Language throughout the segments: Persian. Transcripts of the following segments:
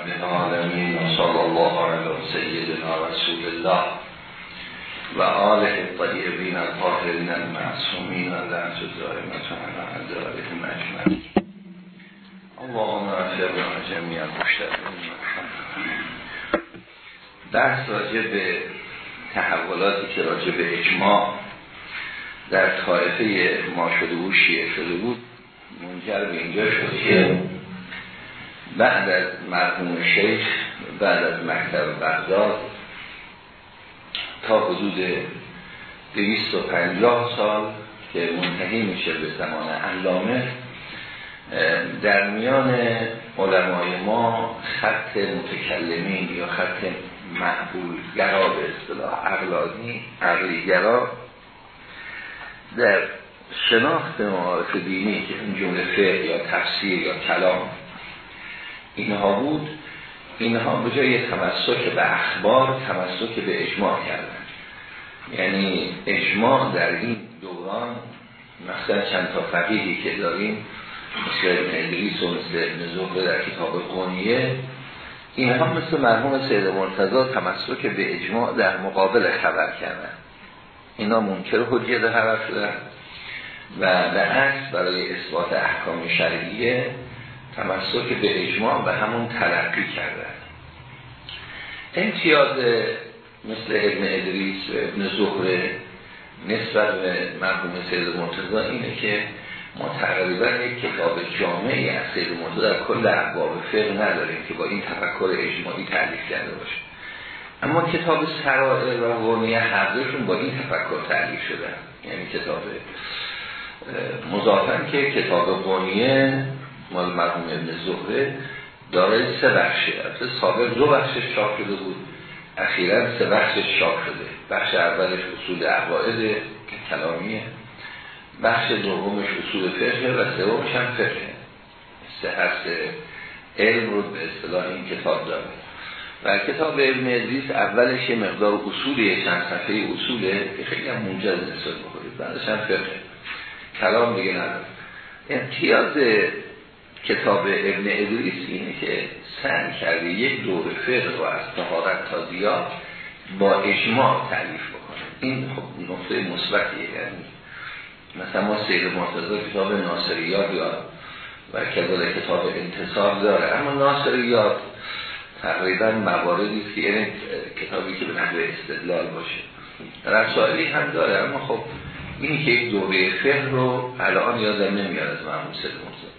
رب العالمین و صلی الله علی سیدنا رسول الله و آله الطیبین الطاهرین المعصومین و لعنت الدائمة علی اعدائهم اجمعین اللهم افرنا جميعا مشتغلین بحث راجع به تحولاتی که راجع به اجماع در طایفه ما شده بود شیعه شده بود. منجر به اینجا شد که بعد از مرحوم شیخ بعد از مکتب بغداد تا حدود 250 سال که منتهی میشه به زمان علامه در میان علمای ما خط متکلمین یا خط معبول گرا به اصطلاح عقلانی عقلی گرا در شناخت معارف دینی که این جمله فقه یا تفسیر یا کلام اینها بود. اینها به جای تمسک به اخبار تمسک به اجماع کردن یعنی اجماع در این دوران مثلا چند تا فقیهی که داریم مثل ابن ادریس و مثل ابن در کتاب قونیه اینها مثل مرحوم سید مرتضا تمسک به اجماع در مقابل خبر کردن اینا منکر حجیت خبر شدن و در عکس برای اثبات احکام شرعیه تمسک به اجماع و همون تلقی کردن امتیاز مثل ابن ادریس و ابن زهره نسبت به مرحوم سید مرتضی اینه که ما تقریبا یک کتاب جامعی از سید مرتضی در کل ابواب فقه نداریم که با این تفکر اجماعی تعلیف کرده باشه. اما کتاب سرائر و قرنیه هر با این تفکر تعلیف شدن یعنی کتاب مضافن که کتاب قرنیه مال مرحوم ابن زهره دارای سه بخشه از سابق دو بخشش چاپ شده بود. اخیرا سه بخشش چاپ شده. بخش اولش اصول عقاید کلامیه. بخش دومش اصول فقه و سومش هم فقه. سه هست علم رو به اصطلاح این کتاب داره. و کتاب ابن ادریس اولش یه مقدار اصولی چند صفحه اصوله که خیلی هم منجز نسبت بخورید بعدش هم فقه. کلام دیگه نداره. امتیاز کتاب ابن ادریس اینه که سعی کرده یک دور فقه رو از تهارت تا زیاد با اجماع تعریف بکنه. این خب نقطه مثبتیه یعنی مثلا ما سید مرتضی کتاب ناصریات یا و کذال کتاب انتصار داره اما ناصریات تقریبا مواردی که یعنی کتابی که به نحو استدلال باشه. رسائلی هم داره اما خب این که یک دوره فقه رو الان یادم نمیاد از مرحوم سید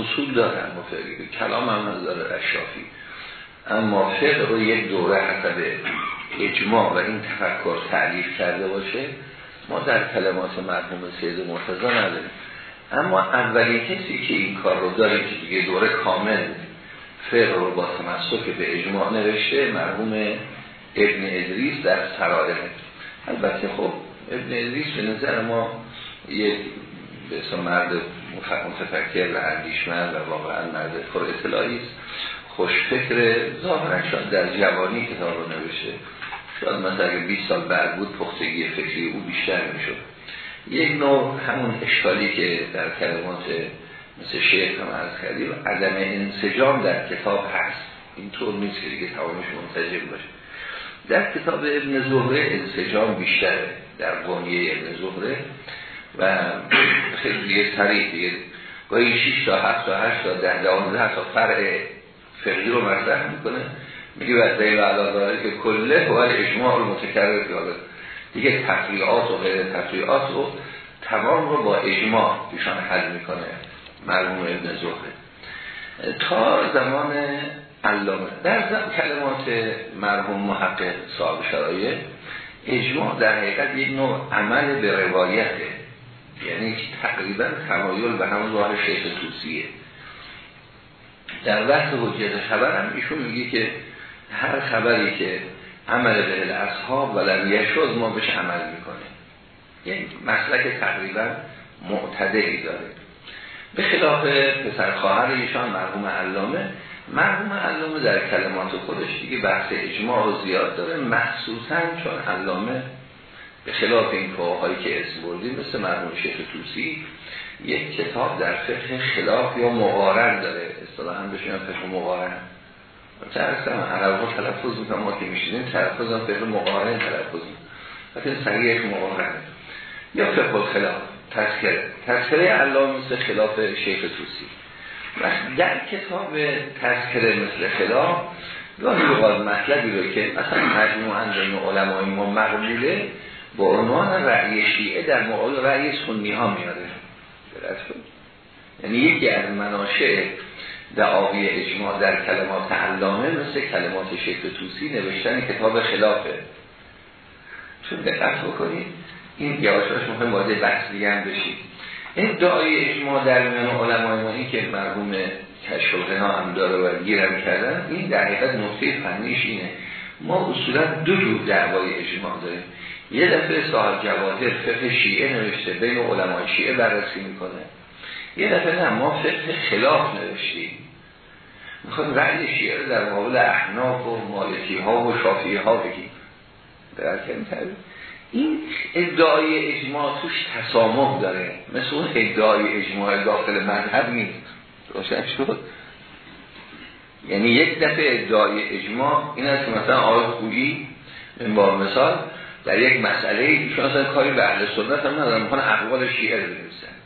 اصول اما فقه کلام هم داره اشافی اما فقه رو یک دوره حسب اجماع و این تفکر تعلیف کرده باشه ما در کلمات مرحوم سید مرتضی نداریم. اما اولین کسی که این کار رو داره که دیگه دوره کامل فقه رو با تمسک به اجماع نوشته مرحوم ابن ادریس در سرائر البته خب ابن ادریس به نظر ما یک به مرد متفکر و اندیشمند و واقعا مرد پر اطلاعی است. خوش فکر ظاهرا در جوانی کتاب رو نوشته. شاید مثلا اگه 20 سال بعد بود پختگی فکری او بیشتر می‌شد. یک نوع همون اشکالی که در کلمات مثل شیخ هم از عدم انسجام در کتاب هست. اینطور نیست که دیگه تمامش منتجم باشه. در کتاب ابن زهره انسجام بیشتره. در قانیه ابن زهره و خیلی دیگه سریع دیگه گاهی 6 تا 7 تا 8 تا 10 12 تا فرع فقهی رو مطرح می‌کنه. میگه و علاقه که کله و اجماع رو متکرر که دیگه تفریعات و غیر تفریعات رو تمام رو با اجماع ایشان حل می‌کنه مرموم ابن زهره. تا زمان علامه. در کلمات مرحوم محقق صاحب شرایه اجماع در حقیقت یک نوع عمل به روایته یعنی تقریبا تمایل به همون راه شیخ توسیه. در وقت حجیت خبر هم ایشون میگه که هر خبری که عمل به اصحاب و لم شد ما بهش عمل می‌کنه یعنی مسلک تقریبا معتدلی داره. به خلاف پسر خواهر ایشان مرحوم علامه مرحوم علامه در کلمات خودش دیگه بحث اجماع رو زیاد داره مخصوصا چون علامه به خلاف این هایی که اسم بردیم مثل مرحوم شیخ توسی یک کتاب در فقه خلاف یا مقارن داره. اصطلاحا بهش فقه مقارن. ترسم عرب ها تلفظ می‌کنم ما که میشینیم تلفظ هم فقه مقارن تلفظ می‌کنم سریع یک مقارن. یا فقه خلاف تذکره. تذکره علامه مثل خلاف شیخ توسی. در کتاب تذکره مثل خلاف گاهی اوقات مطلبی رو که مثلا مجموعا بین علمای ما مقبوله با عنوان رأی شیعه در مقابل رأی سنی ها میاره. یعنی یکی از مناشه دعاوی اجماع در کلمات علامه مثل کلمات شیخ توسی نوشتن کتاب خلافه. چون دقت بکنید این یواشاش مهم وارد بحث دیگه هم بشید این دعای اجماع در میان علمای ما که مرحوم کشف هم داره و گیرم کردن این در حقیقت نقطه فنیش اینه. ما اصولا دو جور دعوای اجماع داریم. یه دفعه صاحب جواهر فقه شیعه نوشته بین علمای شیعه بررسی می‌کنه. یه دفعه نه ما فقه خلاف نوشتیم. می‌خوایم رأی شیعه رو در مقابل احناف و مالکی ها و شافعی ها بگیم این ادعای اجماع توش تسامح داره. مثل اون ادعای اجماع داخل مذهب نیست. روشن شد؟ یعنی یک دفعه ادعای اجماع این است که مثلا آقای خویی با مثال در یک مسئله ایشون اصلا کاری به اهل سنت هم ندارن می‌خوان اقوال شیعه رو بنویسن.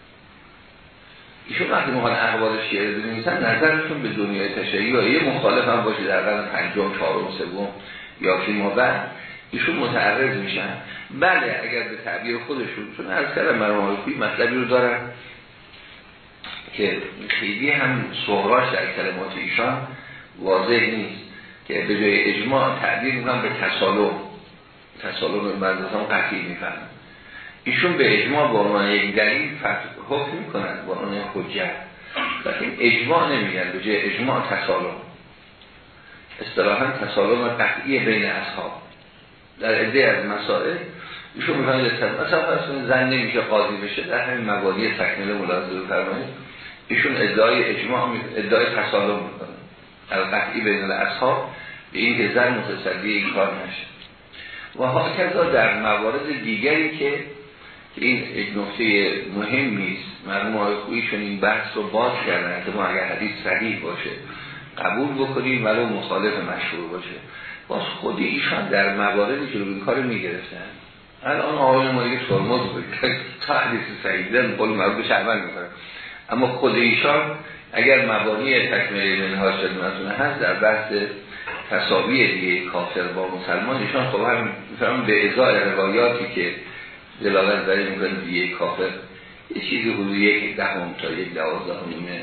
ایشون وقتی می‌خوان اقوال شیعه رو بنویسن نظرشون به دنیای تشریعی یا یه مخالف هم باشه در قرن پنجم چهارم سوم یا فیما بعد ایشون متعرض میشن. بله اگر به تعبیر خودشون چون از کردم مرموم مطلبی رو دارن که خیلی هم صغراش در کلمات ایشان واضح نیست که به جای اجماع تعبیر می‌کنم به تسالم تسالم مردم قطعی میفهم ایشون به اجماع با عنوان یک دلیل حکم می‌کنن با عنوان حجت. لیکن اجماع نمیگن به جای اجماع تسالم اصطلاحا تسالم قطعی بین اصحاب. در عده از مسائل ایشون می‌فهمید مثلا فرض زن نمیشه قاضی بشه در همین مبانی تکمیل ملاحظه فرمایید ایشون ادعای اجماع ادعای تسالم می‌کنه. قطعی بین اصحاب به این که زن متصدی این کار نشه. و ها در موارد دیگری که این یک نقطه مهم نیست مرموم های خویی چون این بحث رو باز کردن که ما اگر حدیث صحیح باشه قبول بکنیم ولو مخالف مشهور باشه. باز خود ایشان در مواردی که رو این کار می‌گرفتن. الان آقای ما دیگه ترمز تا حدیث صحیح دن قول مربوط شعبن می‌کنه اما خود ایشان اگر مبانی تکمیل منها خدمتون هست در بحث تصاوی دیگه کافر با مسلمان ایشان خب هم به ازای روایاتی که دلالت داره می‌کنه دیگه کافر یه چیزی حدود یک دهم تا یک دوازده نیمه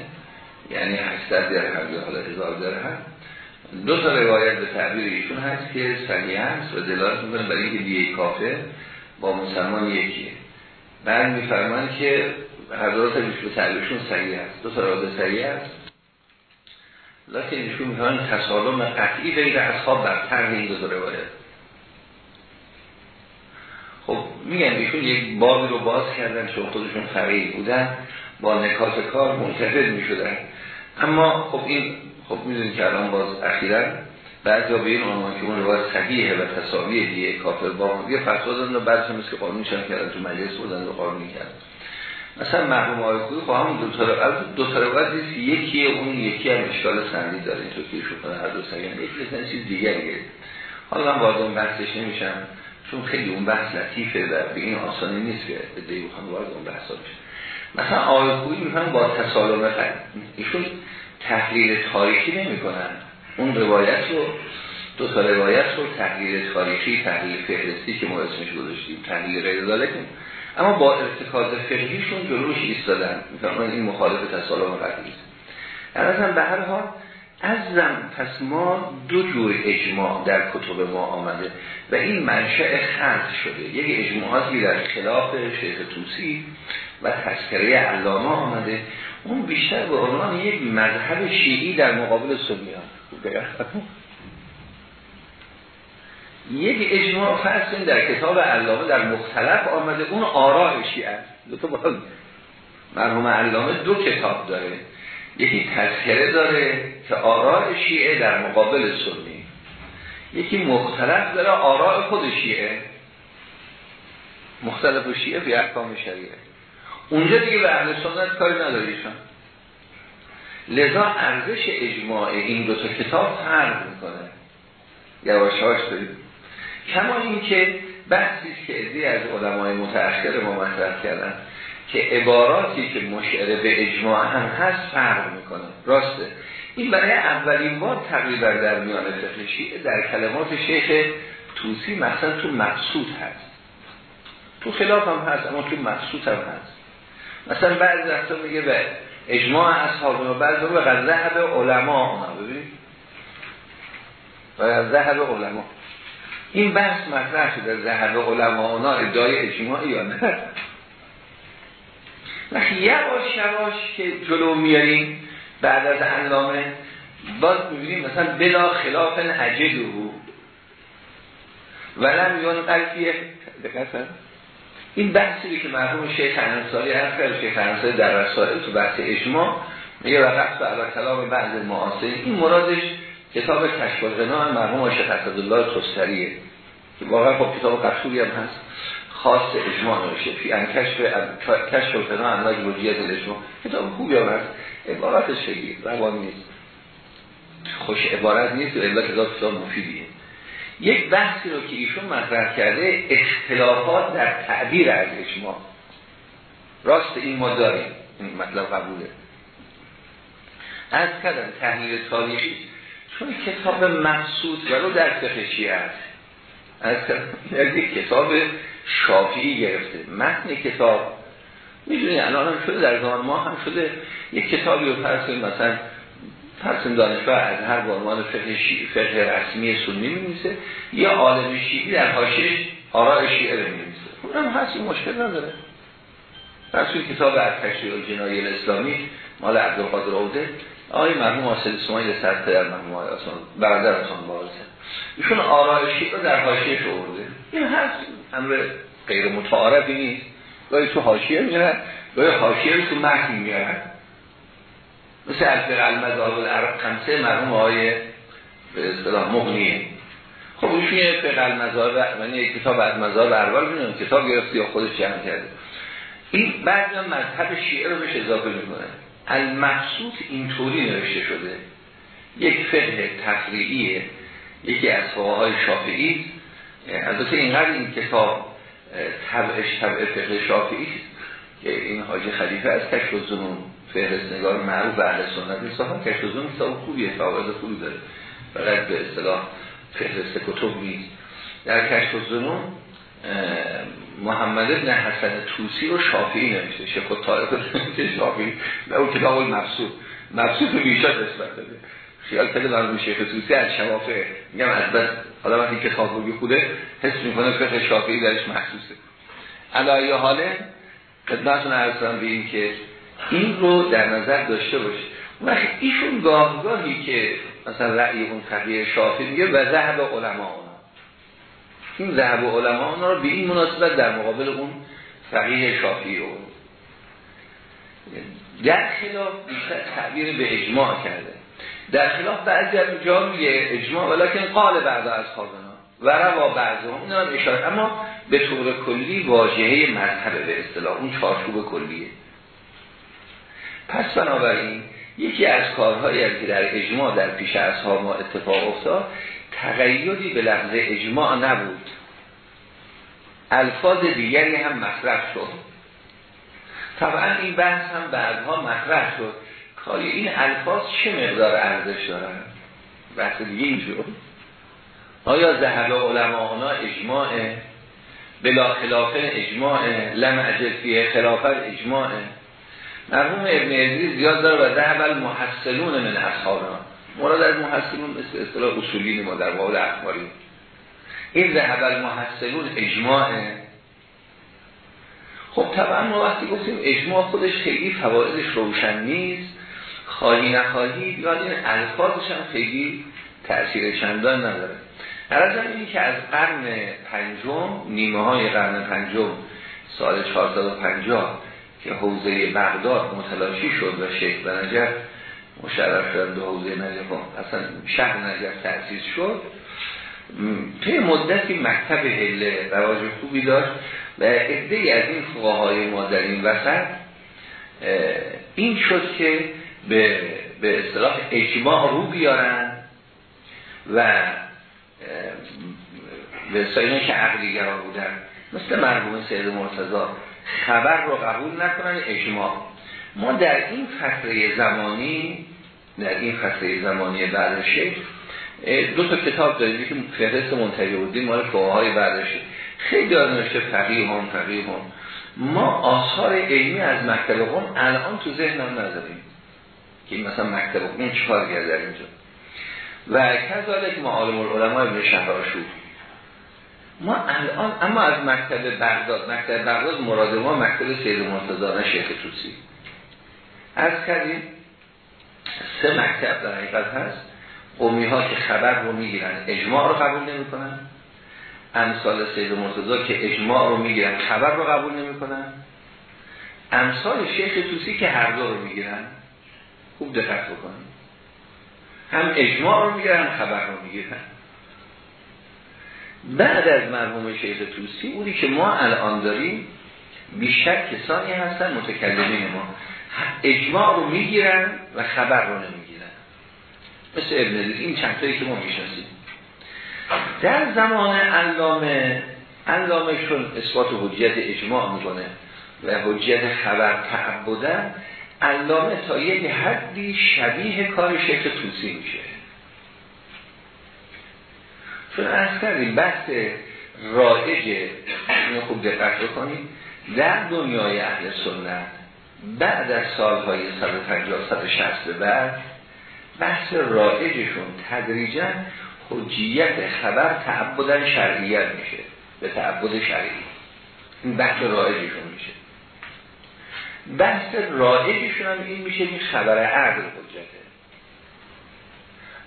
یعنی 800 درهم یا حالا هزار درهم. دو تا روایت به تعبیر ایشون هست که صحیح هست و دلالت می‌کنه برای اینکه دیگه کافر با مسلمان یکیه. بعد میفرمان که حضرات به تعبیرشون صحیح هست دو تا روایت صحیح هست لیکن ایشون میگن تسالم قطعی بین اصحاب برتر این دو خب میگن ایشون یک بابی رو باز کردن چون خودشون فقیه بودن با نکات کار منتفض می‌شدن. اما خب این خب می‌دونید که الان باز اخیرا بعد به این عنوان که اون روایت صحیحه و تساوی دیگه کافر با یه فتوا دادن و بعدش هم که قانون چند کردن تو مجلس بودن و قانون کردن. مثلا مرحوم آقای با هم دو تا از دو تا روایت یکی اون یکی هم اشکال سندی داره تو که شما هر دو سگن مثلا چیز دیگریه حالا من وارد اون بحثش نمیشم چون خیلی اون بحث لطیفه و به این آسانی نیست که ادعی بخوام وارد اون بحثا بشه مثلا آقای کوی میفهم با تسالم ایشون تحلیل تاریخی نمی‌کنن. اون روایت رو دو تا روایت رو تحلیل تاریخی تحلیل فهرستی که ما اسمش گذاشتیم تحلیل غیر اما با ارتکاز فقهیشون جلوش ایستادن. می‌فهمن این مخالف تسالم قطعی است هم به هر حال ازم پس ما دو جور اجماع در کتب ما آمده و این منشأ خلق شده. یک اجماعاتی در خلاف شیخ توسی و تذکره علامه آمده. اون بیشتر به عنوان یک مذهب شیعی در مقابل سنیان. یک اجماع فرض در کتاب علامه در مختلف آمده اون آراء شیعه. است دو تا مرحوم علامه دو کتاب داره. یکی تذکره داره که آراء شیعه در مقابل سنی. یکی مختلف داره آراء خود شیعه. مختلف و شیعه به احکام شریعه. اونجا دیگه به اهل سنت کاری نداریشان لذا ارزش اجماع این دو تا کتاب فرق می‌کنه. یواش هاش داریم کما این که بحثی که ادی از علمای متأخر ما مطرح کردن که عباراتی که مشعره به اجماع هم هست فرق می‌کنه. راسته. این برای اولین بار تقریبا در میان فقه در کلمات شیخ توسی مثلا تو مقصود هست. تو خلاف هم هست اما تو مقصود هم هست. مثلا بعضی وقتا میگه به اجماع اصحاب و بعضی به ذهب علما اونا ببینید؟ و ذهب علما. این بحث مطرح شده ذهب علما اونا ادعای اجماع یا نه؟ وقتی یواش یواش که جلو میاریم بعد از علامه باز می‌بینیم مثلا بلا خلاف او ولم یون قلبیه این بحثی که مرحوم شیخ انصاری هست که شیخ انصاری در رسائل تو بحث اجماع میگه وقت به کلام بعض معاصرین این مرادش کتاب کشف الغنا هم مرحوم شیخ اسدالله توستریه که واقعا خب کتاب قصوری هم هست. خاص اجماع نوشته. فی ان کشف کشف الغنا املاک وجیت الاجماع. کتاب خوبی هم هست. عبارتش خیلی روان نیست. خوش عبارت نیست. و الا کتاب کتاب مفیدیه. یک بحثی رو که ایشون مطرح کرده اختلافات در تعبیر از اجماع. راست این ما داریم. این مطلب قبوله. از کردن تحلیل تاریخی؟ چون کتاب مقصود رو در فقه است؟ از یک کتاب شافعی گرفته. متن کتاب. می‌دونی الان هم شده در زمان ما هم شده. یک کتابی رو فرض مثلا فرسون دانشگاه از هر عنوان فقه, فقه رسمی سنی میمیسه یا عالم شیعی در حاشیه آراء شیعه رو میمیسه اونم هست این مشکل نداره. فرسون کتاب از تشریع جنایی الاسلامی مال عبدالقادر عوده. آقای مرحوم حاصل اسماعیل سر در مرحوم آقای آسان برادر آسان بارسه ایشون آراء شیعه رو در حاشیه شورده این هست امر غیر متعارفی نیست. گاهی تو حاشیه میرن گاهی حاشیه رو تو متن میارن مثل از المذاب العرب خمسه مرحوم آقای به اصطلاح مغنیه. خب ایشون یه فقه المذاب یعنی یک کتاب از مذاب اروال می‌دونم کتاب گرفتی یا خودش جمع کرده. این بعد مذهب شیعه رو بهش اضافه می‌کنه. المقصود اینطوری نوشته شده. یک فقه تفریعیه یکی از های شافعی. البته اینقدر این کتاب طبعش طبع فقه شافعی که این حاج خلیفه از فهرست نگار معروف اهل سنت صاحب زنون کتاب خوبیه فواید خوبی داره. فقط به اصطلاح فهرست کتب نیست. در کشف زنون محمد ابن حسن توسی رو شافعی نمیشه شیخ طارق شافعی. نه اون کتاب مبسوط. مبسوط رو بیشتر نسبت داده خیال کرده دارم شیخ توسی از شوافه میگم از بس حالا وقتی کتاب رو خوده حس می‌کنه فقه شافعی درش محسوسه علایه حاله خدمتون ارزم به این که این رو در نظر داشته باشه وقتی ایشون گاهگاهی که مثلا رأی اون فقیه شافعی میگه و ذهب علما این ذهب علما اونا رو به این مناسبت در مقابل اون فقیه شافعی رو در خلاف بیشتر تعبیر به اجماع کرده. در خلاف بعضی از جا میگه اجماع ولیکن قال بعد از خوابنا و روا بعض هم هم اشاره. اما به طور کلی واجهه مذهب به اصطلاح. اون چارچوب کلیه. پس بنابراین یکی از کارهایی که در اجماع در پیش اصحاب ما اتفاق افتاد تغییری به لفظ اجماع نبود. الفاظ دیگری هم مطرح شد. طبعا این بحث هم بعدها مطرح شد. کاری این الفاظ چه مقدار ارزش دارن؟ بحث دیگه این شد. آیا ذهب علماءنا اجماع؟ بلا خلاف اجماع. لم اجل خلافت اجماع مرحوم ابن عزیز زیاد داره و ذهب من اصحابنا. مراد از محصلون مثل اصطلاح اصولی ما در مورد اخباری این ذهب المحصلون اجماع خب طبعا ما وقتی گفتیم اجماع خودش خیلی فوایدش روشن نیست. خواهی نخواهی یاد این الفاظش هم خیلی تأثیر چندان نداره. عرض این که از قرن پنجم نیمه های قرن پنجم سال 450 که حوزه بغداد متلاشی شد و به نجف مشرف شدن به حوزه نجف اصلا شهر نجف تأسیس شد. توی مدتی مکتب هله رواج خوبی داشت و عده از این فقهای ما در این وسط این شد که به به اصطلاح اجماع رو بیارن و به اصطلاح که عقلیگران بودن مثل مرحوم سید مرتضی خبر رو قبول نکنن اجماع. ما در این فتره زمانی در این فتره زمانی بعد دو تا کتاب داریم. که فهرست منتهی بودیم مال های بعد شیخ خیلی نوشته فقیه هم فقیه هم. ما آثار علمی از مکتب قوم الان تو ذهنم نداریم که مثلا مکتب قوم چهار در اینجا. و کذالک معالم العلماء ابن شهراشو ما الان اما از مکتب بغداد مکتب بغداد مراد ما مکتب سید مرتضی شیخ توسی. از کردیم سه مکتب در حقیقت هست. قومی ها که خبر رو می‌گیرن اجماع رو قبول نمی کنن امثال سید مرتضی که اجماع رو می‌گیرن خبر رو قبول نمی کنن امثال شیخ توسی که هر دو رو می‌گیرن خوب دقت بکنن هم اجماع رو می‌گیرن خبر رو می‌گیرن. بعد از مرحوم شیخ توسی اونی که ما الان داریم بیشتر کسانی هستن متکلمین ما. اجماع رو می‌گیرن و خبر رو نمی‌گیرن. مثل ابن این چند که ما می‌شناسیم. در زمان علامه علامه چون اثبات حجیت اجماع می‌کنه و حجیت خبر تعبدن علامه تا یک حدی شبیه کار شیخ توسی میشه. چون از کردیم بحث رایج خوب دقت بکنیم. در دنیای اهل سنت بعد از سالهای 150 160 به بعد بحث رایجشون تدریجا حجیت خبر تعبدن شرعیت میشه به تعبد شرعی. این بحث رایجشون میشه. بحث رایجشون هم این میشه که خبر عقل حجته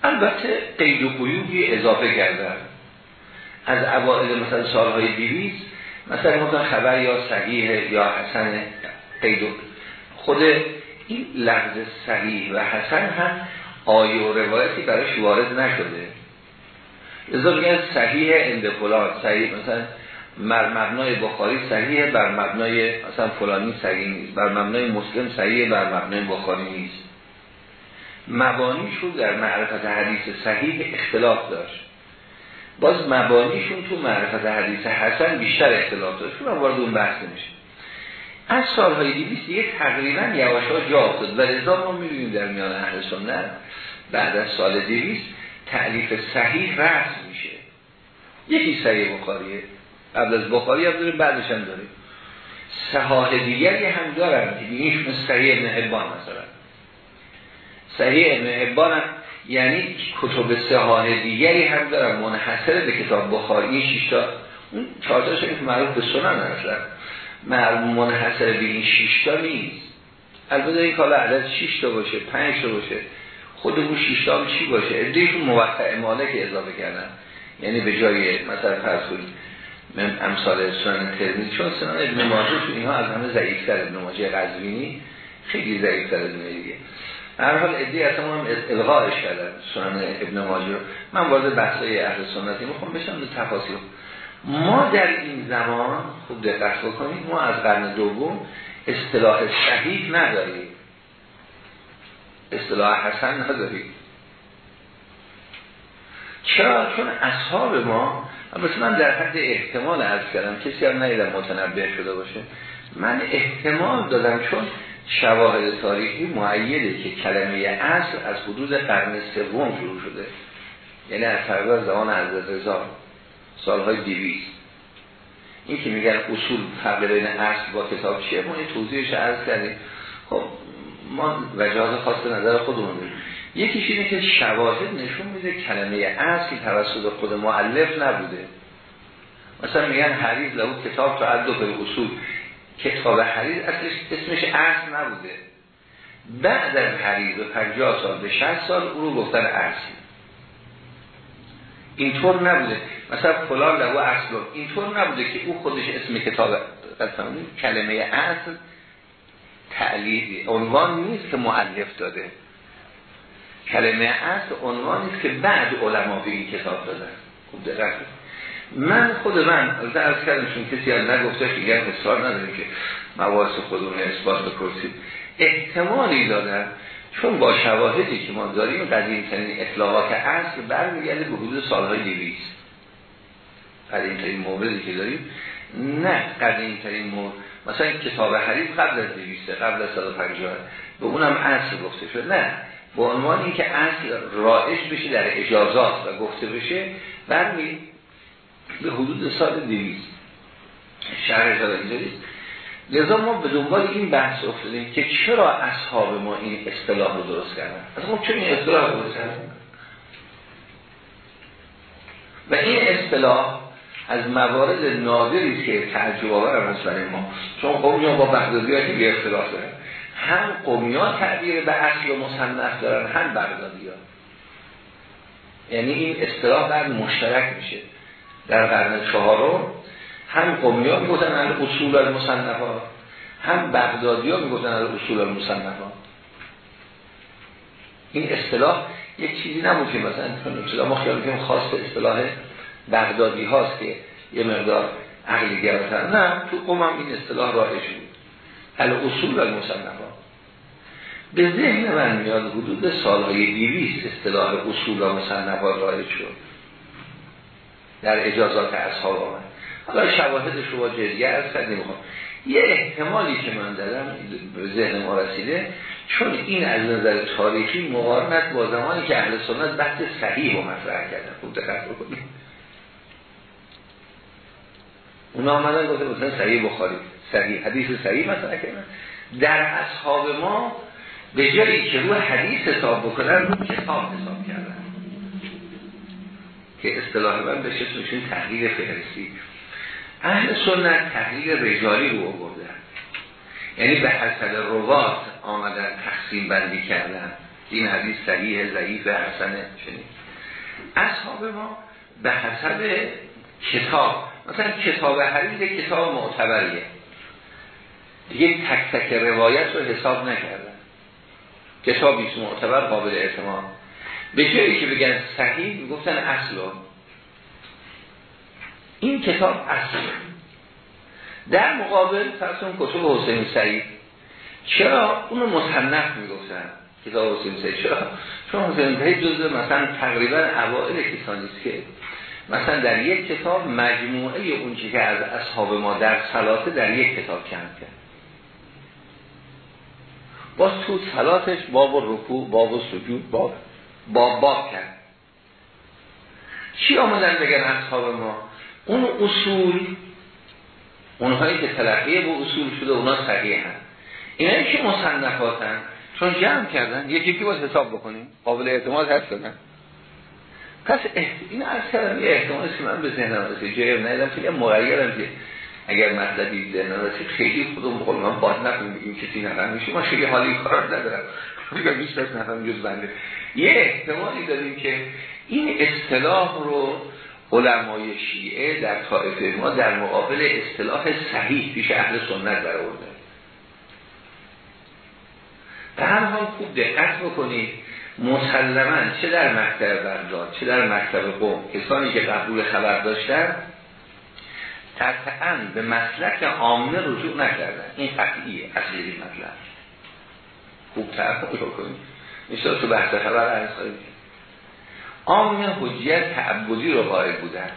البته قید و قیوبی اضافه کردن. از اوائل مثلا سالهای دیویز مثلا مثلا خبر یا صحیح یا حسن قید و خود این لفظ صحیح و حسن هم آیه و روایتی براش وارد نشده. لذا میگن صحیح اندفلات صحیح مثلا بر مبنای بخاری صحیح بر مبنای مثلا فلانی صحیح نیست. بر مبنای مسلم صحیح بر مبنای بخاری نیست. مبانیشون در معرفت حدیث صحیح اختلاف داشت. باز مبانیشون تو معرفت حدیث حسن بیشتر اختلاف داشت. من وارد اون بحث نمیشه از سالهای دیویست دیگه تقریبا یواش ها جا افتاد. و رضا ما می‌بینیم در میان اهل سنت بعد از سال دیویست تعلیف صحیح رسم میشه. یکی صحیح بخاریه. قبل از بخاری هم داریم بعدش هم داریم. صحاح دیگری هم دارن که صحیح ابن حبان مثلا. صحیح ابن حبان هم یعنی کتب صحاح دیگری هم دارن منحصر به کتاب بخاری. شیشتا اون چهارتاش که معروف به سنن هستن منحصر به این شیشتا نیست. البته این کالا عدد 6 تا باشه 5 تا باشه. خود اون 6 تا چی باشه؟ ادیشون موقع مالک اضافه کردن. یعنی به جای مثلا فرض کنید من امثال سنن ترمذی چون سنن ابن ماجه تو اینها از همه ضعیف‌تر ابن ماجه قزوینی خیلی ضعیف‌تر از دیگه. هر حال ادعی اصلا هم الغاش کردن سنن ابن ماجه من وارد بحثای اهل سنتی می‌خوام بشم به تفاصیل. ما در این زمان خوب دقت بکنید ما از قرن دوم اصطلاح صحیح نداریم. اصطلاح حسن نداریم. چرا؟ چون اصحاب ما مثل من در حد احتمال عرض کردم کسی هم نیدم متنبه شده باشه. من احتمال دادم چون شواهد تاریخی معیده که کلمه اصل از حدود قرن سوم شروع شده. یعنی از تقریبا زمان حضرت رضا. سالهای دیویست این که میگن اصول فرق بین اصل با کتاب چیه؟ ما این توضیحش عرض کردیم. خب ما وجهات خاص نظر خودمون داریم یکیش اینه که شواهد نشون میده کلمه اصل توسط خود معلف نبوده. مثلا میگن حریز لهو کتاب تا عدو به اصول. کتاب حریز اصلش اسمش اصل نبوده. بعد از حریز و 50 سال به 60 سال او رو گفتن اصل. اینطور نبوده. مثلا فلان لهو اصل اینطور نبوده که او خودش اسم کتاب کلمه اصل تعلیل عنوان نیست که معلف داده. کلمه اصل عنوان نیست که بعد علما به این کتاب دادن. خوب دقت من خود من از کردمشون کسی هم نگفته که گر اصرار نداریم که مواز خودمون اثبات بپرسید احتمالی دادن چون با شواهدی که ما داریم قدیم ترین اطلاقات اصل برمیگرده به حدود سالهای دویست قدیم ترین موردی که داریم نه قدیم ترین مورد مثلا کتاب حریف قبل از دویسته قبل از 150 به اونم اصل گفته شد. نه. به عنوان اینکه اصل رایج بشه در اجازات و گفته بشه برمی به حدود سال دویست. شهر اجازه اینجاست لذا ما به دنبال این بحث افتادیم که چرا اصحاب ما این اصطلاح رو درست کردن؟ از ما چرا این اصطلاح رو درست کردن؟ و این اصطلاح از موارد نادری که تعجب آور هست برای ما. چون قومی با بغدادی که بی اختلاف دارن. هم قومی ها تعبیر به اصل و مصنف دارن هم بغدادی ها. یعنی این اصطلاح بعد مشترک میشه. در قرن چهارم هم قومی ها از اصول المصنف ها هم بغدادی ها میگوزن از اصول المصنف ها این اصطلاح یک چیزی نبود که مثلا ما خیال کنیم خاص اصطلاح بغدادی هاست که یه مقدار عقلی گرفتن. نه تو قوم این اصطلاح رایج بود. اصول المصنف ها به ذهن من میاد حدود سالهای دیویست اصطلاح اصول و مصنف ها رایج شد. در اجازات اصحاب آمد. حالا شواهدش رو با جریه از خیلی نمی‌خوام یه احتمالی که من دارم به ذهن ما رسیده چون این از نظر تاریخی مقارنت با زمانی که اهل سنت بحث صحیح و مطرح کردن. خوب دقت بکنید. اونا آمدن گفته مثلا صحیح بخاری صحیح حدیث صحیح مطرح کردن در اصحاب ما به جایی که روی حدیث حساب بکنن رو کتاب حساب کردن؟ که اصطلاح من بشه توشون تحلیل فهرستی. اهل سنت تحلیل رجالی رو آوردن. یعنی به حسد روات آمدن تقسیم بندی کردن. این حدیث صحیح ضعیف حسن چنین. اصحاب ما به حسب کتاب مثلا کتاب حدیث کتاب معتبریه. دیگه تک تک روایت رو حساب نکردن. کتابی معتبر قابل اعتماد. به جایی که بگن صحیح گفتن اصلا این کتاب اصل. در مقابل فرسون کتب حسین سعید. چرا اونو مصنف می‌گفتن؟ کتاب حسین سعید. چرا؟ چون حسین سعید جزء مثلا تقریبا اوائل کسانی است که مثلا در یک کتاب مجموعه اون که از اصحاب ما در صلاته در یک کتاب کم کرد. باز تو صلاتش باب و رکوع باب و سجود باب باب باب کرد. چی آمدن بگن اصحاب ما؟ اون اصول اونهایی که تلقیه با اصول شده اونا صحیح هم اینایی که مصنفاتن چون جمع کردن یکی که باید حساب بکنیم. قابل اعتماد هست دادن پس این از کردم یه احتمال که من به ذهنم رسید. جایی ندیدم خیلی مغیرم که اگر مطلبی ذهنم رسید خیلی خودم بخول من باید نکنیم بگیم کسی نفهم میشه. من خیلی حالی کار ندارم. بگم بیش از نفهم جز بنده. یه احتمالی داریم که این اصطلاح رو علمای شیعه در طائفه ما در مقابل اصطلاح صحیح پیش اهل سنت در آورده در هر حال خوب دقت بکنید. مسلما چه در مکتب بردار چه در مکتب قوم؟ کسانی که قبول خبر داشتن قطعا به مسلک عامه رجوع نکردن. این قطعیه اصلی مطلب. خوب تعبیر بکنید میشه تو بحث خبر عرض عام حجیت تعبدی رو قائل بودن.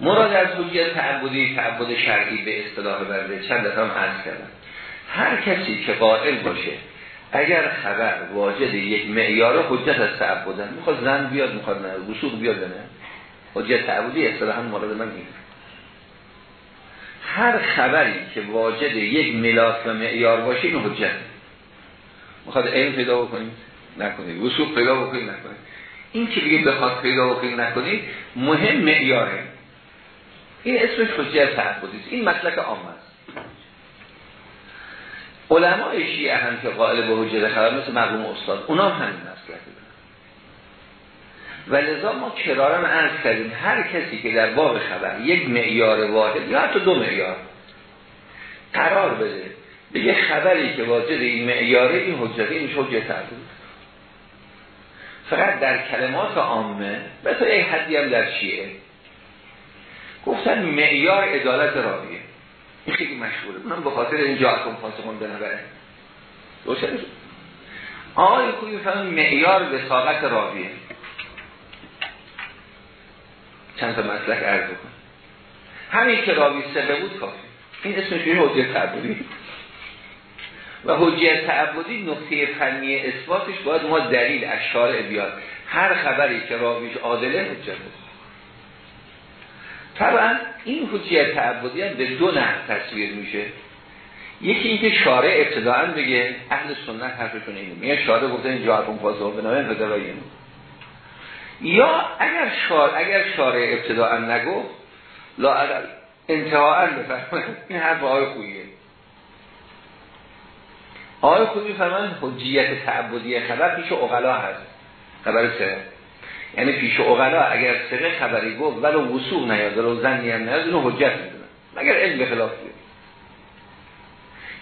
مراد از حجیت تعبدی تعبد شرعی به اصطلاح برده چند دفعه هم عرض کردن هر کسی که قائل باشه اگر خبر واجد یک معیار حجت از تعبدن می‌خواد زن بیاد می‌خواد نه بیاد نه حجت تعبدی اصطلاحا مراد من این هر خبری که واجد یک ملاک و معیار باشه این حجت. می‌خواد علم پیدا بکنید؟ نکنید. وسوق پیدا بکنید؟ نکنید. این که دیگه بخواد پیدا پیدا نکنید مهم معیاره. این اسمش حجیت تعبدی است. این مسلک عام است. علمای شیعه هم که قائل به حجیت خبر مثل مرحوم استاد. اونا هم همین مسلک و لذا ما کرارن عرض کردیم هر کسی که در باب خبر یک معیار واحد یا حتی دو معیار قرار بده بگه خبری که واجد این معیاره این حجت این حجت تعبدی فقط در کلمات عامه مثل یک حدی هم در شیعه. گفتن معیار عدالت راویه. این خیلی مشهوره. اونم به خاطر این جاکم فاسقون به نبره آقای خوبی می‌فهمن معیار وساقت راویه. چند تا مسلک عرض کن همین که راوی سقه بود کافی. این اسمش حجیت تعبدی. و حجیت تعبدی نقطه فنی اثباتش باید ما دلیل اشاره بیاد. هر خبری که راویش عادله حجت است طبعا این حجیت تعبدی هم به دو نحو تصویر میشه. یکی اینکه شارع ابتداعا بگه اهل سنت حرفشون اینه. میگه شارع گفته این جاهتون فاضل به نامه فضلایین یا اگر شارع اگر شارع ابتداعا نگفت لا اقل انتهاء بفرمایید این حرف آقای خوییه آقای خویی فرمان حجیت تعبدی خبر پیش اغلا هست. خبر سه یعنی پیش اغلا اگر سه خبری گفت ولو وصول نیاد ولو زنی هم نیاد اینو حجت می‌دونن. مگر علم به خلاف بیاد؟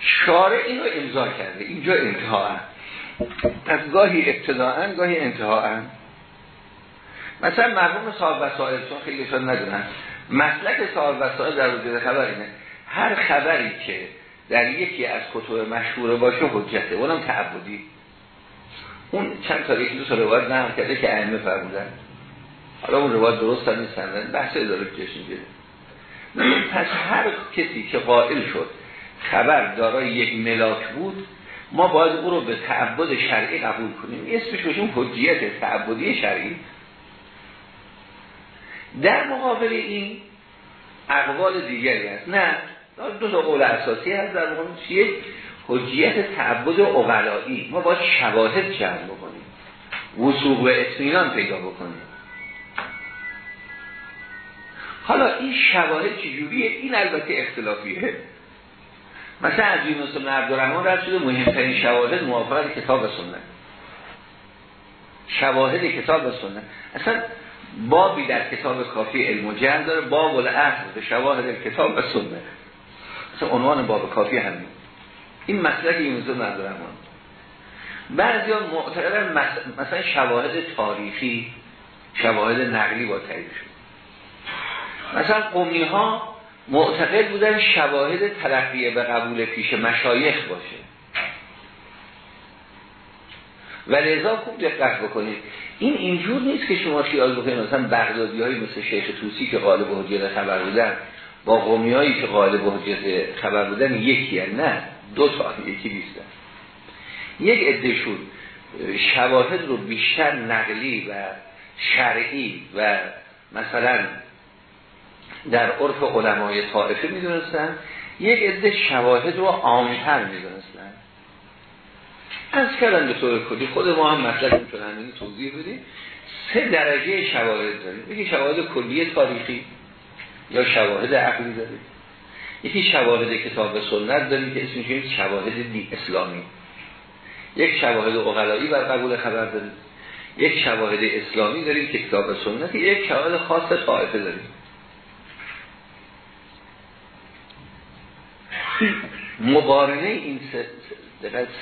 شارع اینو امضا کرده. اینجا انتهاء از گاهی ابتداعا گاهی انتهاء مثلا مرحوم صاحب وسائل چون خیلی شد ندونن. مسلک صاحب وسائل در وجود خبر اینه. هر خبری که در یکی از کتب مشهوره باشه حجته. اونم تعبدی. اون چند تا یکی دو تا روایت نقل کرده که ائمه فرمودن. حالا اون روایت درست هم نیستن بحث داره جشن گیره پس هر کسی که قائل شد خبر دارای یک ملاک بود ما باید او رو به تعبد شرعی قبول کنیم. اسمش بشیم حجیت تعبدی شرعی. در مقابل این اقوال دیگری هست. نه دو تا قول اساسی هست. در مقابل چیه؟ حجیت تعبد اقلایی ما باید شواهد جمع بکنیم. وصول و اطمینان پیدا بکنیم. حالا این شواهد چجوریه؟ این البته اختلافیه. مثلا از یونس بن عبدالرحمن رد شده مهمترین شواهد موافقت کتاب سنت. شواهد کتاب سنت. اصلا بابی در کتاب کافی علم و داره. باب الاهل به شواهد کتاب سنت. اصلا عنوان باب کافی همین. این مسئله که بن عبدالرحمن بعضی ها معتقدن مثلا شواهد تاریخی شواهد نقلی با تعریف شد. مثلا قومی ها معتقد بودن شواهد تلقیه به قبول پیش مشایخ باشه. و لذا خوب دقت بکنید. این اینجور نیست که شما خیال بکنید. مثلا بغدادی های مثل شیخ توسی که غالب حجت خبر بودن با قومی هایی که غالب حجت خبر بودن یکی. نه. دو تا یکی نیستن یک عدهشون شواهد رو بیشتر نقلی و شرعی و مثلا در عرف علمای طائفه می‌دونستن. یک عده شواهد رو عامتر می‌دونستن. از کردن به طور کلی خود ما هم مطلب می‌تونه همین توضیح بدیم. سه درجه شواهد داریم. یکی شواهد کلی تاریخی یا شواهد عقلی داریم. یکی شواهد کتاب سنت داریم که اسمش شواهد دی اسلامی. یک شواهد اقلایی بر قبول خبر داریم. یک شواهد اسلامی داریم که کتاب سنت یک شواهد خاص طائفه داریم. مقارنه این سه,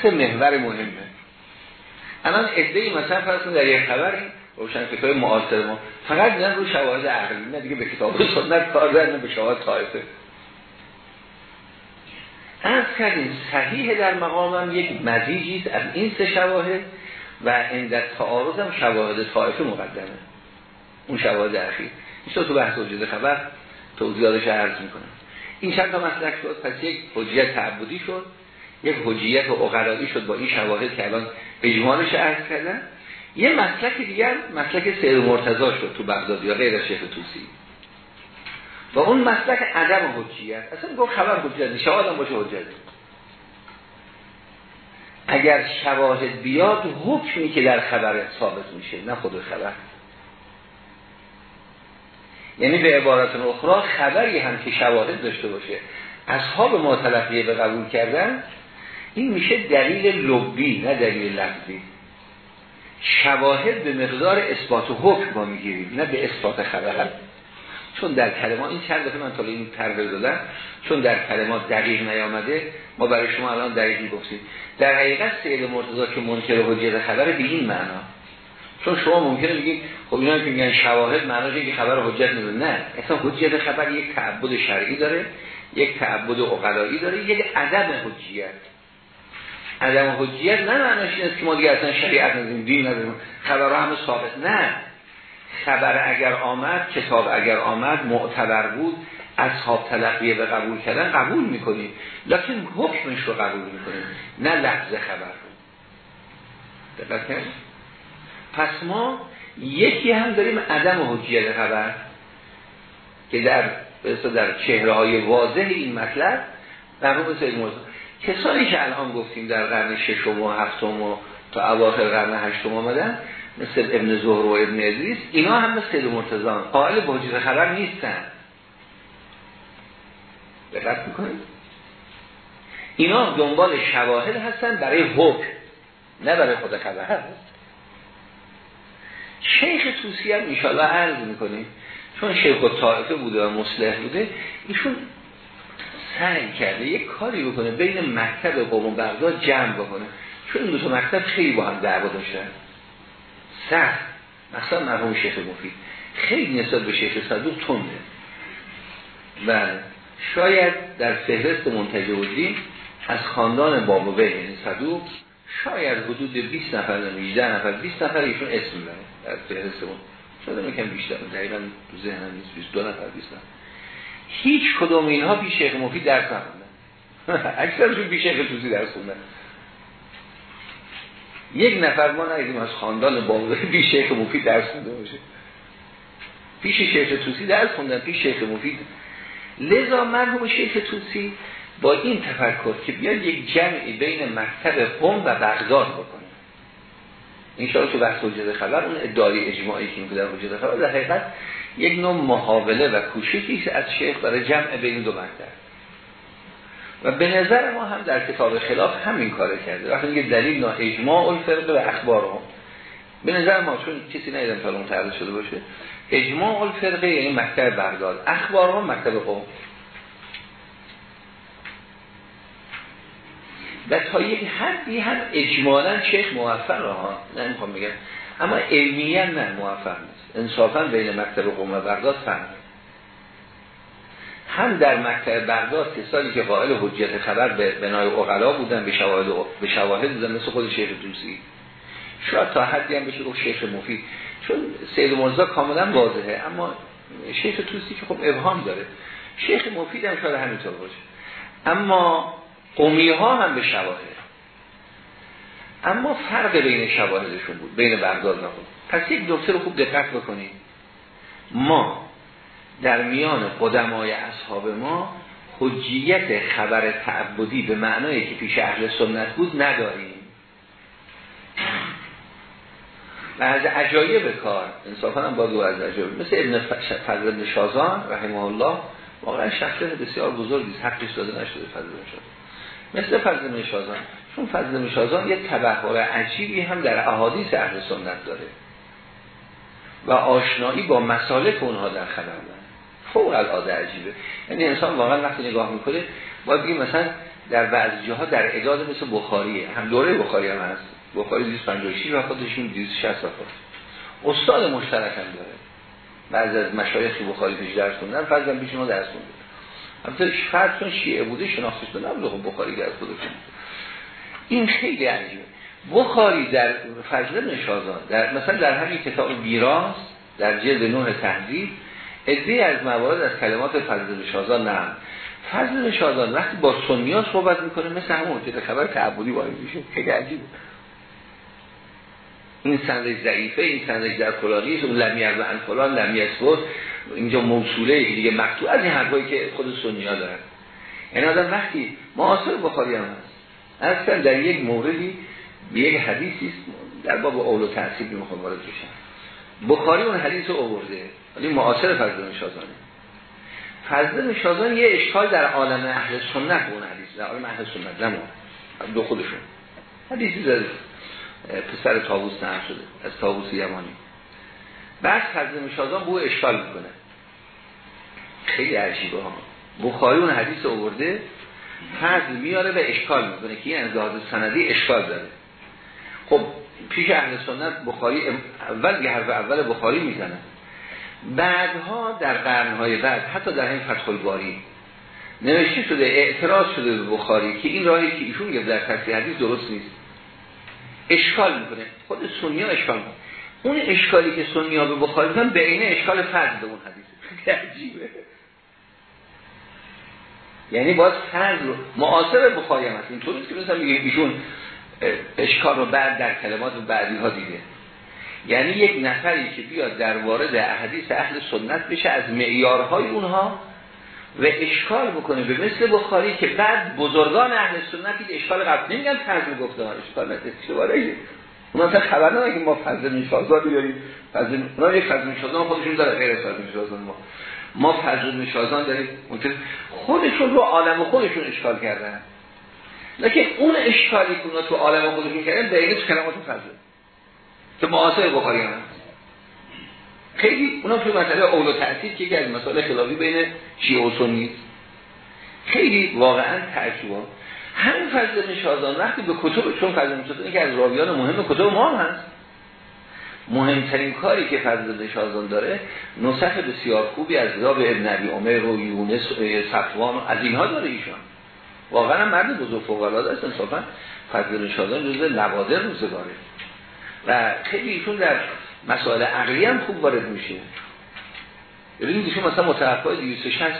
سه محور مهمه. الان ادهی مثلا فرض در یک خبر. روشن فکرهای معاصر ما. فقط دیدن رو شواهد عقلی نه دیگه به کتاب سنت کار دارن به شواهد طایفه کردیم. صحیح در مقامم یک مزیجیست از این سه شواهد و این تعارض هم شواهد طایفه مقدمه. اون شواهد اخیر. این تو بحث وجود خبر توضیحاتش عرض می‌کنم. این چند تا مسلک شد پس یک حجیت تعبدی شد یک حجیت و شد با این شواهد که الان اجمالش عرض کردن یه مسلک دیگر مسلک سیر مرتضا شد تو بغداد یا غیر شیخ توسی و اون مسلک عدم حجیت. اصلا گفت خبر حجیت شواهد هم باشه حجیت اگر شواهد بیاد حکمی که در خبر ثابت میشه نه خود خبر. یعنی به عبارت اخرى خبری هم که شواهد داشته باشه. اصحاب ما تلقیه به قبول کردن این میشه دلیل لبی نه دلیل لفظی. شواهد به مقدار اثبات حکم ما می‌گیریم نه به اثبات خبر. چون در کلمات این چند دفعه من تا این تربیه دادم چون در کلمات دقیق نیامده ما برای شما الان دقیقی گفتیم در حقیقت سید مرتضی که منکر حجیت خبر به این معنا. چون شما ممکنه بگید خب اینا که میگن شواهد معناش اینکه خبر حجت نیست نه اصلا حجت خبر یک تعبد شرعی داره یک تعبد عقلایی داره یک عدم حجیت. عدم حجیت نه معنیش این که ما دیگه اصلا شریعت نداریم دین نداریم خبر همه ثابت. نه. خبر اگر آمد کتاب اگر آمد معتبر بود. اصحاب تلقیه به قبول کردن قبول می‌کنیم. لکن حکمش رو قبول می‌کنیم. نه لحظه خبر دقت پس ما یکی هم داریم عدم حجیت خبر که در در چهره های واضح این مطلب در رو سید کسانی که الان گفتیم در قرن ششم و هفتم و تا اواخر قرن هشتم آمدن مثل ابن زهر و ابن ادریس اینا هم مثل مرتضان قائل به حجیت خبر نیستن. دقت می‌کنید اینا دنبال شواهد هستن برای حکم نه برای خود خبر. هست شیخ توسی هم انشاءالله عرض می‌کنیم چون شیخ و بوده و مصلح بوده ایشون سعی کرده یک کاری بکنه بین مکتب قوم و بغداد جمع بکنه. چون این دو تا مکتب خیلی با هم دعوا داشتن. سخت. مثلا مرحوم شیخ مفید. خیلی نسبت به شیخ صدوق تنده. و شاید در فهرست منتجه بودیم از خاندان بابوه یعنی صدوق شاید حدود 20 نفر 18 نفر 20 نفر ایشون اسم می‌بره در فهرستمون شاید می‌کنم بیشتر دقیقا تو ذهنم نیست 22 نفر 20 نفر. هیچ کدوم اینها بی شیخ مفید درس نخوندن. اکثرشون بی شیخ توسی درس خوندن. یک نفر ما ندیدیم از خاندان بابوه بی شیخ مفید درس خونده باشه. پیش شیخ توسی درس خوندن پیش شیخ مفید لذا مرحوم شیخ توسی با این تفکر که بیاد یک جمعی بین مکتب قم و بغداد بکنه انشاءالله تو بحث حجت خبر اون ادعای اجماعی که میگه در حجت خبر در حقیقت یک نوع محاوله و کوششی از شیخ برای جمع بین دو مکتب. و به نظر ما هم در کتاب خلاف همین کار کرده. وقتی میگه دلیل نا اجماع الفرقه و اخبار هم. به نظر ما چون کسی نیدم تا اون شده باشه اجماع الفرقه یعنی مکتب بغداد. اخبار هم مکتب قوم. و تا یک حدی هم اجمالا شیخ موفق ها نمی‌خوام بگم. اما علمیا نه موفق نیست. انصافا بین مکتب قوم و بغداد فهم هم در مکتب بغداد کسانی که قائل حجیت خبر به بنای اقلا بودن به شواهد, به شواهد بودن مثل خود شیخ دوسی شاید تا حدی هم بشه گفت شیخ مفید. چون سید مرزا کاملا واضحه اما شیخ توسی که خب ابهام داره. شیخ مفید هم شاید همینطور باشه. اما قومی ها هم به شواهد. اما فرق بین شواهدشون بود بین بغداد نبود پس یک نکته رو خوب دقت بکنید ما در میان قدمای اصحاب ما حجیت خبر تعبدی به معنایی که پیش اهل سنت بود نداریم. و از عجایب کار. انصافا هم با دو از عجایب. مثل ابن فضل شازان رحمه الله واقعا شخصیت بسیار بزرگی حقش داده نشده فضل شازان. مثل فضل مشازان چون فضل مشازان یک تبهر عجیبی هم در احادیث اهل سنت داره. و آشنایی با مسالک اونها در خبر فوق العاده عجیبه. یعنی انسان واقعا وقتی نگاه می‌کنه باید بگیم مثلا در بعضی جاها در اداد مثل بخاریه. هم دوره بخاری هم هست. بخاری 256 و این 260 خود استاد مشترک هم داره. بعضی از مشایخ بخاری پیش درس خوندن فضل پیش ما درس خوندن. البته چون شیعه بوده شناختش به نبوده خب بخاری در خودشون. این خیلی عجیبه. بخاری در فضل نشازان در مثلا در همین کتاب ویراس در جلد نوح تهذیب ادهی از موارد از کلمات فضل نشازان نه. فضل نشازان وقتی با سنیا صحبت می‌کنه مثل همون که خبر تعبدی وارد میشه خیلی عجیبه. این سندش ضعیفه این سندش در فلانی است اون لمی از فلان لمی اینجا موصوله دیگه مقطوع از این حرفایی که خود سنی دارن. یعنی آدم وقتی معاصر بخاری هم هست. اصلا در یک موردی به یک حدیثی در باب اول و تحصیل می‌خوام وارد بشن بخاری اون حدیث رو آورده ولی معاصر فضل شازانه فضل شازان یه اشکال در عالم اهل سنت اون حدیث در عالم اهل سنت نمون دو خودشون. حدیثی در پسر تابوس نهر شده از تابوس یمانی بعد فضل شازان بو اشکال می‌کنه. خیلی عجیبه ها. بخاری اون حدیث آورده فضل میاره و اشکال می‌کنه که این از سندی اشکال داره. خب پیش اهل سنت بخاری اول یه حرف اول بخاری می‌زنه. بعدها در قرنهای بعد حتی در این فتح الباری نوشته شده اعتراض شده به بخاری که این راهی که ایشون گفت در تصحیح حدیث درست نیست. اشکال می‌کنه. خود سنی اشکال می‌کنه. اون اشکالی که سنی ها به بخاری می‌کنن به اینه اشکال فرد اون حدیث عجیبه. یعنی باید فرد رو معاصر بخاری هم هست. اینطور که مثلا میگه ایشون اشکال رو بعد در کلمات بعدی ها دیده. یعنی یک نفری که بیاد در وارد احادیث اهل سنت بشه از معیارهای اونها و اشکال بکنه. به مثل بخاری که بعد بزرگان اهل سنت اشکال قبل نمیگن فضل گفته اشکال اشتباهی اون اصلا خبر نداره که ما فضل نشازان داریم. فضل اونا یک فضل نشازان خودشون داره غیر فضل نشازان ما. ما فضل نشازان داریم. خودشون رو عالم خودشون اشکال کردن. لیکن اون اشکالی که اونا تو عالم خودشون کردن دقیقه تو کلمات فضل که معاصر بخاری هم. خیلی اونا تو مسئله اول و تأثیر که از مسئله خلافی بین شیعه و سنی. خیلی واقعا تعجب همین فضل نشازان وقتی به کتب چون فضل نشازان که از راویان مهم کتب ما هست. مهمترین کاری که فضل نشازان داره نسخ بسیار خوبی از کتاب ابن عبی عمر و یونس صفوان از اینها داره ایشان. واقعا مرد بزرگ فوق العاده است انصافا فضل نشازان جزء نوادر روزگاره. و خیلی ایشون در مسائل عقلی هم خوب وارد میشه. ببینید ایشون مثلا متوفای 260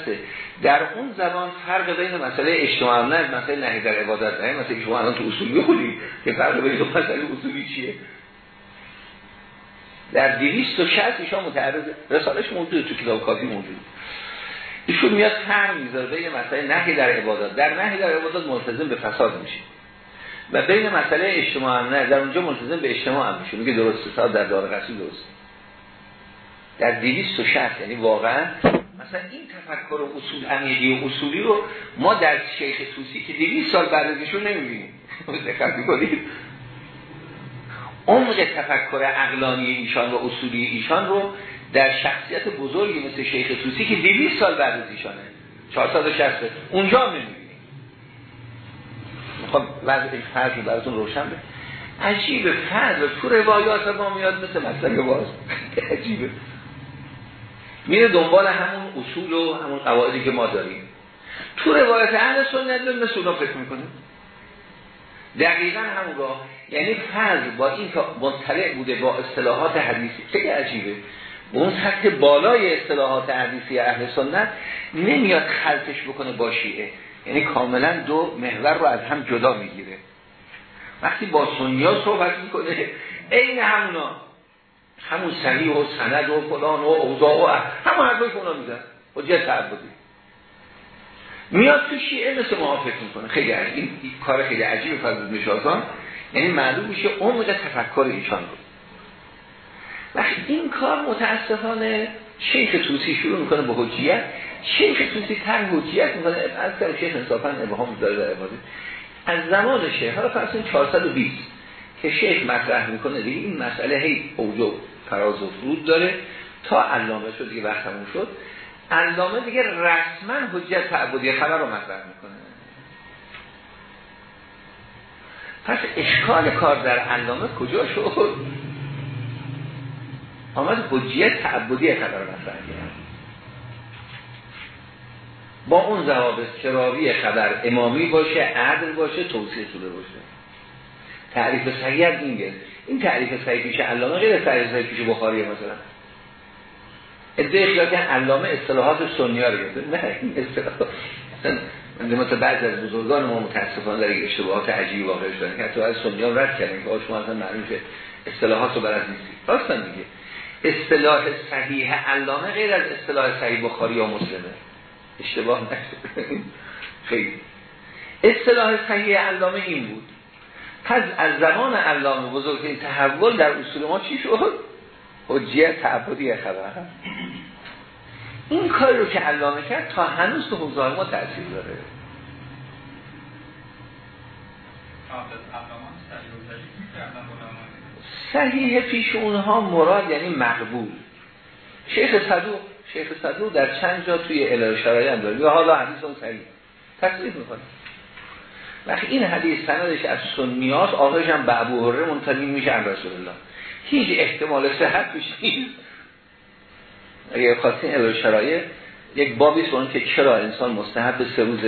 در اون زبان فرق بین مسئله اجتماع نه مسئله نهی در عبادت نه. مثلا شما الان تو اصول بخونید که فرق بین دو مسئله اصولی چیه؟ در 260 ایشون متعرض رسالش موجود تو کتاب کافی موجود ایشون میاد فرق می‌ذاره بین مسئله نهی در عبادت. در نهی در عبادت ملتزم به فساد میشه. و بین مسئله اجتماع نه در اونجا ملتزم به اجتماع هم میشه. میگه درسته تا در دار قصی درست. در 260 یعنی واقعا مثلا این تفکر و اصول عمیقی و اصولی رو ما در شیخ توسی که 200 سال بعد ازشون نمی‌بینیم. دقت می‌کنید؟ عمق تفکر عقلانی ایشان و اصولی ایشان رو در شخصیت بزرگی مثل شیخ توسی که 200 سال بعد از ایشانه. 460 اونجا نمی‌بینیم. خب وضع این فرض براتون روشن به عجیبه فرض تو روایات ما میاد مثل مسئله باز عجیبه. میره دنبال همون اصول و همون قواعدی که ما داریم. تو روایت اهل سنت مثل اونا فکر می‌کنه. دقیقا همون را یعنی فرض با این که مطلع بوده با اصطلاحات حدیثی. خیلی عجیبه. اون سطح بالای اصطلاحات حدیثی اهل سنت نمیاد خلطش بکنه با شیعه. یعنی کاملا دو محور رو از هم جدا می‌گیره. وقتی با سنیا صحبت می‌کنه عین همونا همون صحیح و سند و فلان و اوضاع و همون حرفایی که اونا میزن حجت تعبدی. میاد تو شیعه مثل فکر می‌کنه. خیلی این کار خیلی عجیب فضل نشازان یعنی معلوم میشه عمق تفکر ایشان رو وقتی این کار متاسفانه شیخ توسی شروع می‌کنه به حجیت شیخ توسی تر حجیت می‌کنه از کار شیخ انصافا ابهام داره در عبادی از زمان شیخ حالا فرض 420 که شیخ مطرح می‌کنه دیگه این مسئله هی اوجو فراز و فرود داره. تا علامه شد دیگه وقتمون شد. علامه دیگه رسما حجت تعبدی خبر رو مطرح می‌کنه. پس اشکال کار در علامه کجا شد؟ آمد حجیت تعبدی خبر مطرح کرد. با اون ضوابط چراوی خبر امامی باشه عدل باشه توصیه شده باشه. تعریف صحیح این این تعریف صحیح پیش علامه غیر تعریف صحیح پیش بخاری مثلا. ادعای که علامه اصطلاحات سنی رو نه این اصطلاحات. مثلا بعض از بزرگان ما متاسفانه در اشتباهات عجیبی واقع شدن که حتی از سنی رد کردن که شما اصلا معلوم اصطلاحات رو برد نیستی راستن دیگه. اصطلاح صحیح علامه غیر از اصطلاح صحیح بخاری یا مسلمه. اشتباه خیلی. اصطلاح صحیح علامه این بود. پس از زمان علامه بزرگ این تحول در اصول ما چی شد؟ حجیت تعبدی خبر. این کاری رو که علامه کرد تا هنوز تو حوزه ما تأثیر داره. صحیح پیش اونها مراد یعنی مقبول. شیخ صدوق شیخ صدوق در چند جا توی الهی شرایع هم داره. یا حالا حدیث اون صحیح تصریف می‌کنه. وقتی این حدیث سندش از سنیات آقایش هم به ابو هره منتقل میشه از رسول الله. هیچ احتمال صحت توش نیست. اگه خواستین الهی شرایع یک بابی است که چرا انسان مستحب سه روز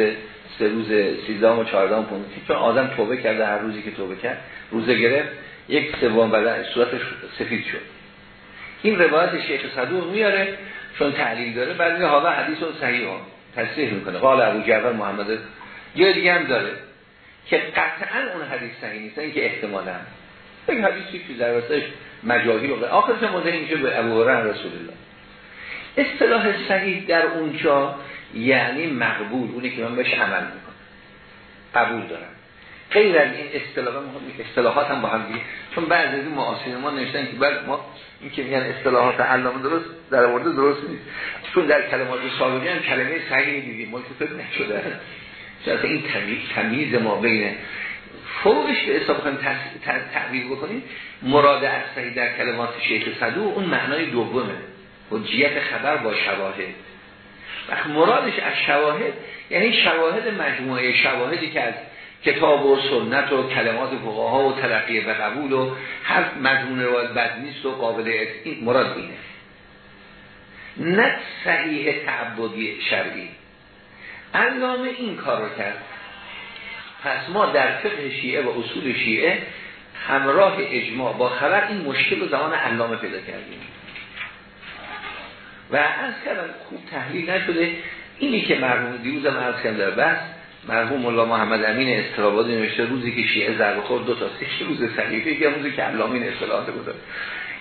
سه روز 13 و 14 و 15 چون آدم توبه کرده هر روزی که توبه کرد روزه گرفت یک سوم بعد صورتش سفید شد. این روایت شیخ صدوق میاره. چون تعلیل داره بعد حالا حدیث صحیح هم تصریح می‌کنه. قال ابو جعفر محمد یه دیگه هم داره که قطعا اون حدیث صحیح نیست این که احتمالا. یک حدیثی که در واسه مجاهی رو آخرش منتهی میشه به ابو رسول الله. اصطلاح صحیح در اونجا یعنی مقبول اونی که من بهش عمل می‌کنم. قبول دارم. غیر از این اصطلاح اصطلاحات هم با هم دیگه. چون بعضی از این معاصرین ما نوشتن که بعد ما این که میگن اصطلاحات علامه درست در مورد درست نیست. چون در کلمات سابقی هم کلمه صحیح دیدیم ملتفت نشده چون این تمیز, تمیز ما بین فوقش به حساب کنیم تعبیر بکنیم مراد از صحیح در کلمات شیخ صدو اون معنای دومه. حجیت خبر با شواهد. وقت مرادش از شواهد یعنی شواهد مجموعه شواهدی که از کتاب و سنت و کلمات فقها و تلقیه و قبول و هر مضمون روایت بد نیست و قابل این مراد اینه. نه صحیح تعبدی شرعی. علامه این کار رو کرد. پس ما در فقه شیعه و اصول شیعه همراه اجماع با خبر این مشکل رو زمان علامه پیدا کردیم. و از کردم خوب تحلیل نشده. اینی که مرحوم دیروزم از کردم در بس مرحوم الله محمد امین استرابادی نوشته روزی که شیعه ضرب خورد دو تا سه روز صحیفه که روزی که علامه این اصطلاحات بود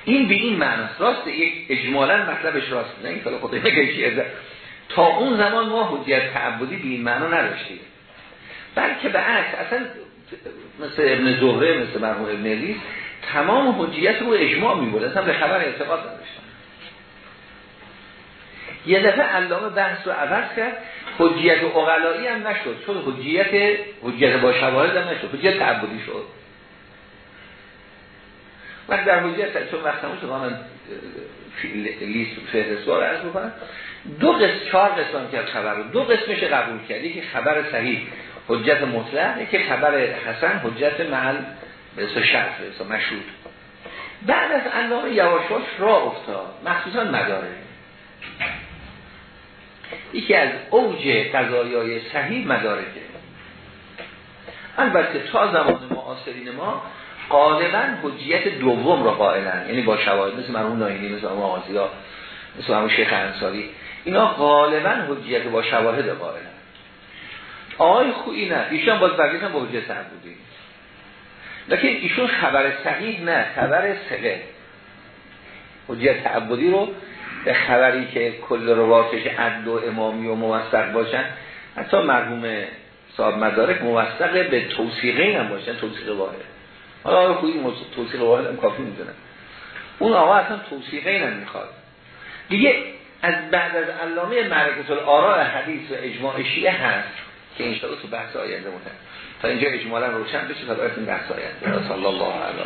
این به این معنی راست یک اجمالا مطلبش راست نه این خود میگه شیعه تا اون زمان ما حجیت تعبدی به این معنی نداشتیم. بلکه به عکس اصلا مثل ابن زهره مثل مرحوم ابن علیس تمام حجیت رو اجماع میبود اصلا به خبر اعتقاد نداشتن. یه دفعه علامه بحث رو عوض کرد. حجیت اقلایی هم نشد. چون حجیت حجیت با شواهد هم نشد. حجیت تعبدی شد. وقت در حجیت چون وقت همون من لیست فهرستوار عرض بکنم دو قسم چهار قسم کرد خبر رو. دو قسمش قبول کردی که خبر صحیح حجت مطلق. که خبر حسن حجت محل اسم شرط به مشهود. بعد از علامه یواشواش را افتاد. مخصوصا مداره یکی از اوج قضایای صحیح مدارکه البته تا زمان معاصرین ما غالبا حجیت دوم را قائلن. یعنی با شواهد مثل مرحوم ناینی مثل امام ها مثل امام شیخ انصاری. اینا غالبا حجیت با شواهد قائلن. آقای خویی نه ایشان باز برگیتن با حجیت بودی لیکن ایشون خبر صحیح نه خبر سقه حجیت تعبدی رو به خبری که کل رواتش عدل و امامی و موثق باشن حتی مرحوم صاحب مدارک موثق به توصیقه هم باشن توصیق واحد. حالا آقای خویی توصیق واحد هم کافی می‌دونن اون آقا اصلا توصیقه هم می‌خواد دیگه از بعد از علامه مرکز الارا حدیث و اجماع شیعه هست که انشاءالله تو بحث آینده متن تا اینجا اجمالا روشن بشه تا این بحث آینده. صلی الله علیه